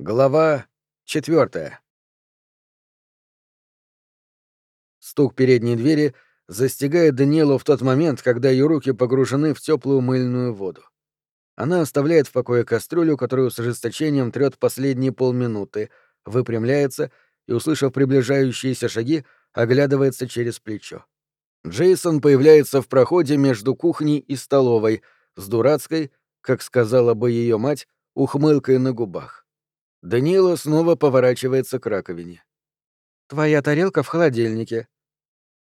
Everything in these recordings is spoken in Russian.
Глава четвертая. Стук передней двери застигает Даниэлу в тот момент, когда ее руки погружены в теплую мыльную воду. Она оставляет в покое кастрюлю, которую с ожесточением трет последние полминуты, выпрямляется и, услышав приближающиеся шаги, оглядывается через плечо. Джейсон появляется в проходе между кухней и столовой с дурацкой, как сказала бы ее мать, ухмылкой на губах. Даниила снова поворачивается к раковине. «Твоя тарелка в холодильнике».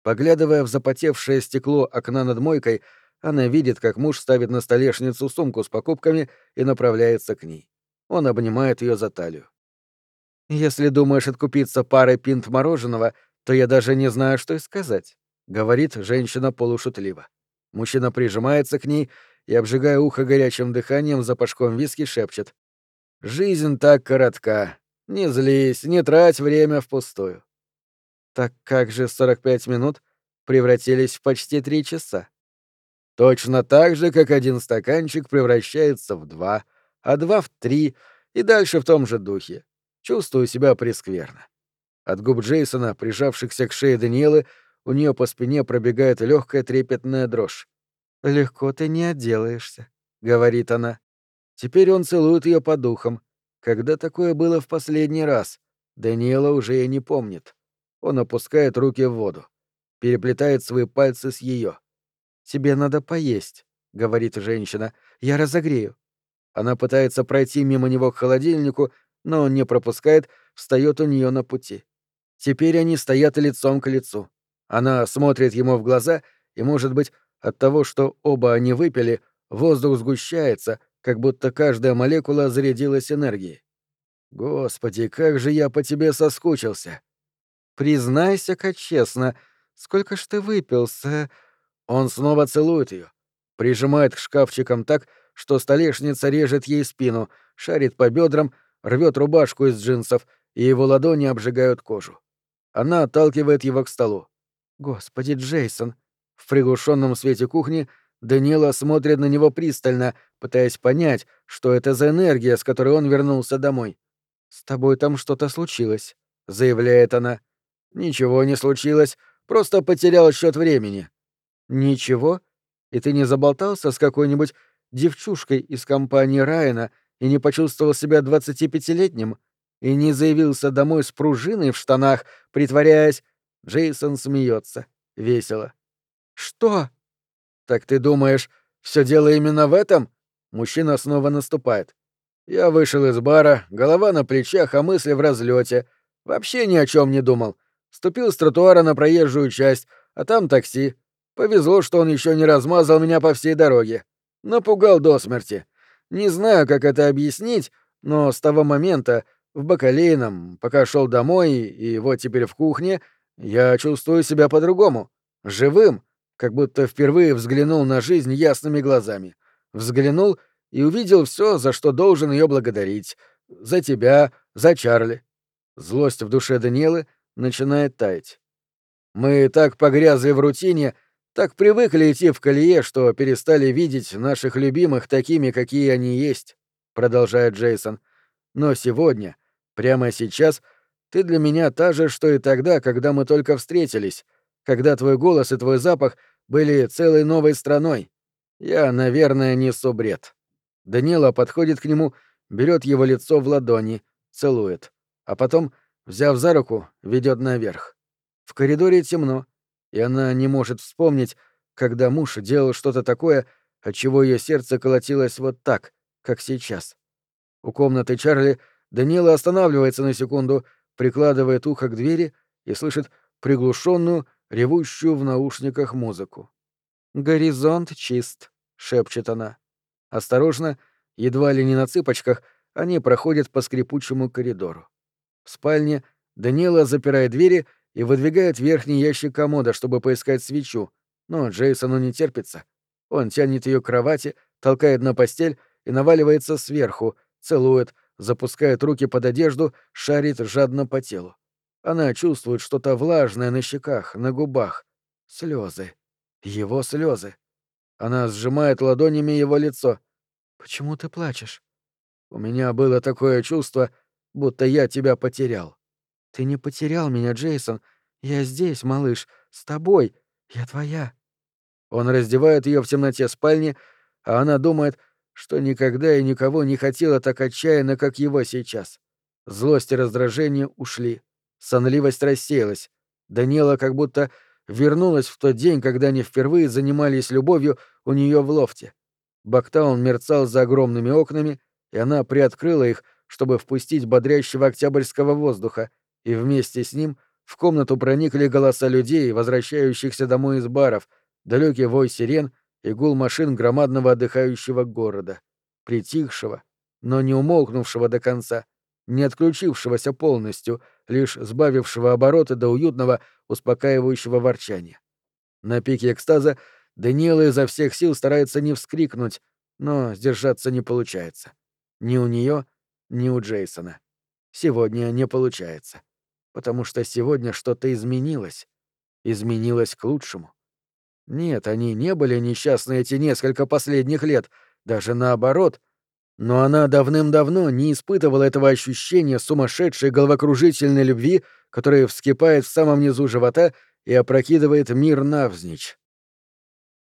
Поглядывая в запотевшее стекло окна над мойкой, она видит, как муж ставит на столешницу сумку с покупками и направляется к ней. Он обнимает ее за талию. «Если думаешь откупиться парой пинт мороженого, то я даже не знаю, что и сказать», — говорит женщина полушутливо. Мужчина прижимается к ней и, обжигая ухо горячим дыханием, запашком виски шепчет. Жизнь так коротка. Не злись, не трать время впустую. Так как же 45 минут превратились в почти три часа? Точно так же, как один стаканчик превращается в два, а два в три, и дальше в том же духе. Чувствую себя прескверно. От губ Джейсона, прижавшихся к шее Даниэлы, у нее по спине пробегает легкая трепетная дрожь. «Легко ты не отделаешься», — говорит она. Теперь он целует ее по духам. Когда такое было в последний раз? Даниэла уже и не помнит. Он опускает руки в воду. Переплетает свои пальцы с ее. «Тебе надо поесть», — говорит женщина. «Я разогрею». Она пытается пройти мимо него к холодильнику, но он не пропускает, встает у нее на пути. Теперь они стоят лицом к лицу. Она смотрит ему в глаза, и, может быть, от того, что оба они выпили, воздух сгущается, как будто каждая молекула зарядилась энергией. Господи, как же я по тебе соскучился. Признайся-ка честно, сколько ж ты выпил с... Он снова целует ее, прижимает к шкафчикам так, что столешница режет ей спину, шарит по бедрам, рвет рубашку из джинсов, и его ладони обжигают кожу. Она отталкивает его к столу. Господи, Джейсон. В приглушенном свете кухни Данила смотрит на него пристально, пытаясь понять, что это за энергия, с которой он вернулся домой. «С тобой там что-то случилось», — заявляет она. «Ничего не случилось, просто потерял счет времени». «Ничего? И ты не заболтался с какой-нибудь девчушкой из компании Райана и не почувствовал себя двадцатипятилетним? И не заявился домой с пружиной в штанах, притворяясь...» Джейсон смеется. Весело. «Что?» «Так ты думаешь, все дело именно в этом?» Мужчина снова наступает. Я вышел из бара, голова на плечах, а мысли в разлете. Вообще ни о чем не думал. Ступил с тротуара на проезжую часть, а там такси. Повезло, что он еще не размазал меня по всей дороге. Напугал до смерти. Не знаю, как это объяснить, но с того момента, в Бакалейном, пока шел домой и вот теперь в кухне, я чувствую себя по-другому. Живым, как будто впервые взглянул на жизнь ясными глазами. Взглянул и увидел все, за что должен ее благодарить. За тебя, за Чарли. Злость в душе Даниэлы начинает таять. Мы так погрязли в рутине, так привыкли идти в колее, что перестали видеть наших любимых такими, какие они есть, продолжает Джейсон. Но сегодня, прямо сейчас, ты для меня та же, что и тогда, когда мы только встретились, когда твой голос и твой запах были целой новой страной. Я, наверное, несу бред. Данила подходит к нему, берет его лицо в ладони, целует, а потом, взяв за руку, ведет наверх. В коридоре темно, и она не может вспомнить, когда муж делал что-то такое, от чего ее сердце колотилось вот так, как сейчас. У комнаты Чарли Данила останавливается на секунду, прикладывает ухо к двери и слышит приглушенную, ревущую в наушниках музыку. «Горизонт чист», — шепчет она. Осторожно, едва ли не на цыпочках, они проходят по скрипучему коридору. В спальне Даниэла запирает двери и выдвигает верхний ящик комода, чтобы поискать свечу, но Джейсону не терпится. Он тянет ее к кровати, толкает на постель и наваливается сверху, целует, запускает руки под одежду, шарит жадно по телу. Она чувствует что-то влажное на щеках, на губах. Слезы. Его слезы. Она сжимает ладонями его лицо. «Почему ты плачешь?» «У меня было такое чувство, будто я тебя потерял. Ты не потерял меня, Джейсон. Я здесь, малыш, с тобой. Я твоя. Он раздевает ее в темноте спальни, а она думает, что никогда и никого не хотела так отчаянно, как его сейчас. Злость и раздражение ушли. Сонливость рассеялась. Даниэла как будто вернулась в тот день, когда они впервые занимались любовью у нее в лофте. Бактаун мерцал за огромными окнами, и она приоткрыла их, чтобы впустить бодрящего октябрьского воздуха, и вместе с ним в комнату проникли голоса людей, возвращающихся домой из баров, далекий вой сирен и гул машин громадного отдыхающего города, притихшего, но не умолкнувшего до конца, не отключившегося полностью, лишь сбавившего обороты до уютного, успокаивающего ворчания. На пике экстаза Даниэла изо всех сил старается не вскрикнуть, но сдержаться не получается. Ни у нее, ни у Джейсона. Сегодня не получается. Потому что сегодня что-то изменилось. Изменилось к лучшему. Нет, они не были несчастны эти несколько последних лет, даже наоборот. Но она давным-давно не испытывала этого ощущения сумасшедшей головокружительной любви, которая вскипает в самом низу живота и опрокидывает мир навзничь.